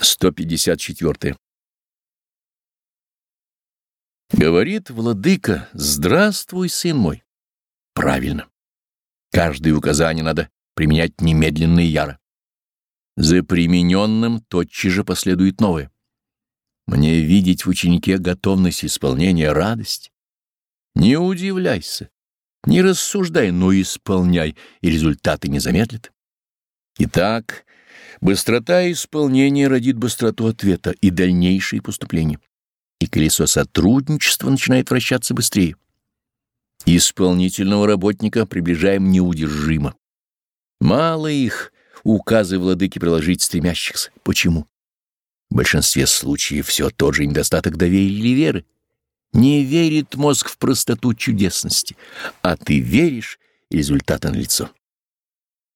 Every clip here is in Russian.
154. Говорит владыка, здравствуй, сын мой. Правильно. Каждое указание надо применять немедленно и яро. За примененным тотчас же последует новое. Мне видеть в ученике готовность исполнения радость. Не удивляйся, не рассуждай, но исполняй, и результаты не замедлят. Итак, быстрота исполнения родит быстроту ответа и дальнейшие поступления. И колесо сотрудничества начинает вращаться быстрее. Исполнительного работника приближаем неудержимо. Мало их, указы владыки приложить стремящихся. Почему? В большинстве случаев все тот же недостаток доверия или веры. Не верит мозг в простоту чудесности, а ты веришь, и результаты налицо.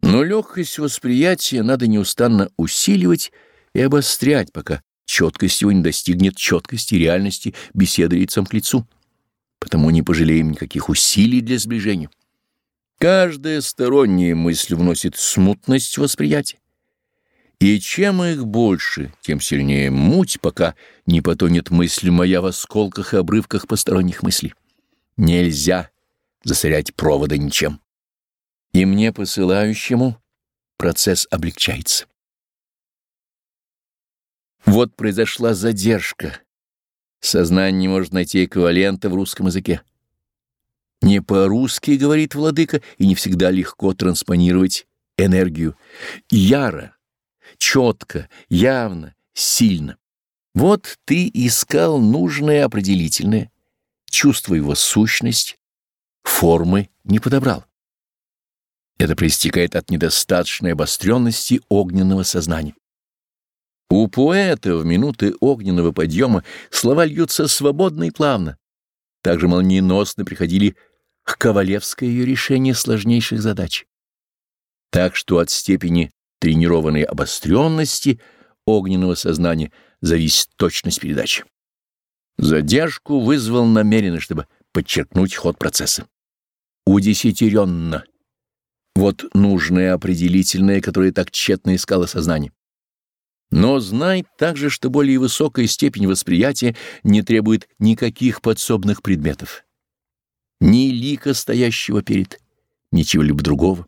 Но легкость восприятия надо неустанно усиливать и обострять, пока четкость его не достигнет четкости реальности беседы лицом к лицу. Потому не пожалеем никаких усилий для сближения. Каждая сторонняя мысль вносит смутность восприятия. И чем их больше, тем сильнее муть, пока не потонет мысль моя в осколках и обрывках посторонних мыслей. Нельзя засорять провода ничем. И мне, посылающему, процесс облегчается. Вот произошла задержка. Сознание не может найти эквивалента в русском языке. Не по-русски, говорит владыка, и не всегда легко транспонировать энергию. Яро четко, явно, сильно. Вот ты искал нужное определительное, чувство его сущность, формы не подобрал. Это проистекает от недостаточной обостренности огненного сознания. У поэта в минуты огненного подъема слова льются свободно и плавно. Также молниеносно приходили к Ковалевское ее решение сложнейших задач. Так что от степени тренированной обостренности огненного сознания зависит точность передачи. Задержку вызвал намеренно, чтобы подчеркнуть ход процесса. Удесятеренно. Вот нужное определительное, которое так тщетно искало сознание. Но знай также, что более высокая степень восприятия не требует никаких подсобных предметов. Ни лика стоящего перед, ничего-либо другого.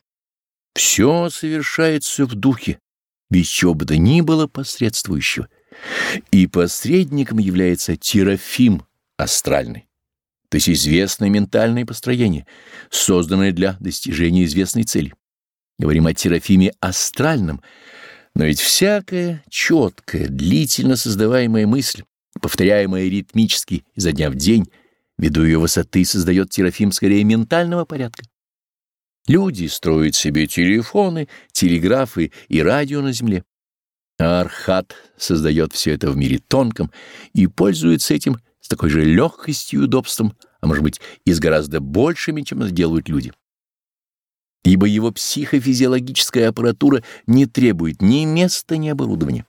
Все совершается в духе, без чего бы то ни было посредствующего. И посредником является терафим астральный, то есть известное ментальное построение, созданное для достижения известной цели. Говорим о терафиме астральном, но ведь всякая четкая, длительно создаваемая мысль, повторяемая ритмически изо дня в день, ввиду ее высоты, создает терафим скорее ментального порядка. Люди строят себе телефоны, телеграфы и радио на земле. А Архат создает все это в мире тонком и пользуется этим с такой же легкостью и удобством, а может быть и с гораздо большими, чем это делают люди. Ибо его психофизиологическая аппаратура не требует ни места, ни оборудования.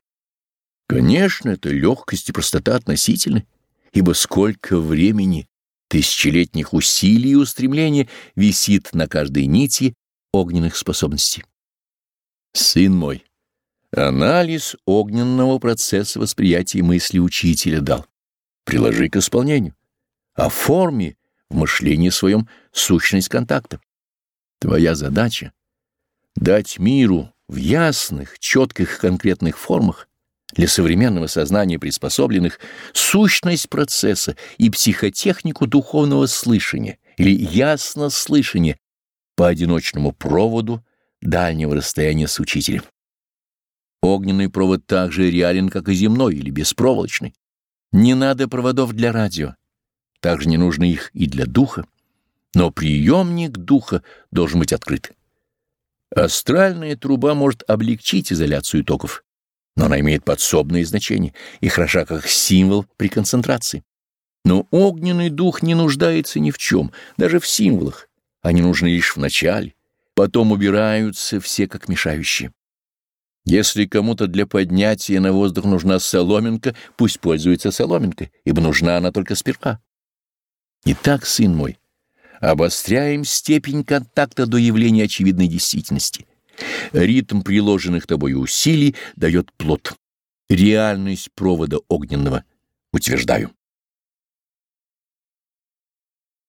Конечно, эта легкость и простота относительны, ибо сколько времени тысячелетних усилий и устремления висит на каждой нити огненных способностей. Сын мой, анализ огненного процесса восприятия мысли учителя дал. Приложи к исполнению. Оформи в мышлении своем сущность контакта. Твоя задача — дать миру в ясных, четких конкретных формах для современного сознания приспособленных сущность процесса и психотехнику духовного слышания или ясно слышания по одиночному проводу дальнего расстояния с учителем. Огненный провод так же реален, как и земной или беспроволочный. Не надо проводов для радио, также не нужно их и для духа, но приемник духа должен быть открыт. Астральная труба может облегчить изоляцию токов, но она имеет подсобное значение и хороша как символ при концентрации. Но огненный дух не нуждается ни в чем, даже в символах. Они нужны лишь в начале, потом убираются все как мешающие. Если кому-то для поднятия на воздух нужна соломинка, пусть пользуется соломинкой, ибо нужна она только сперва. Итак, сын мой, обостряем степень контакта до явления очевидной действительности. Ритм приложенных тобой усилий дает плод. реальность провода огненного утверждаю.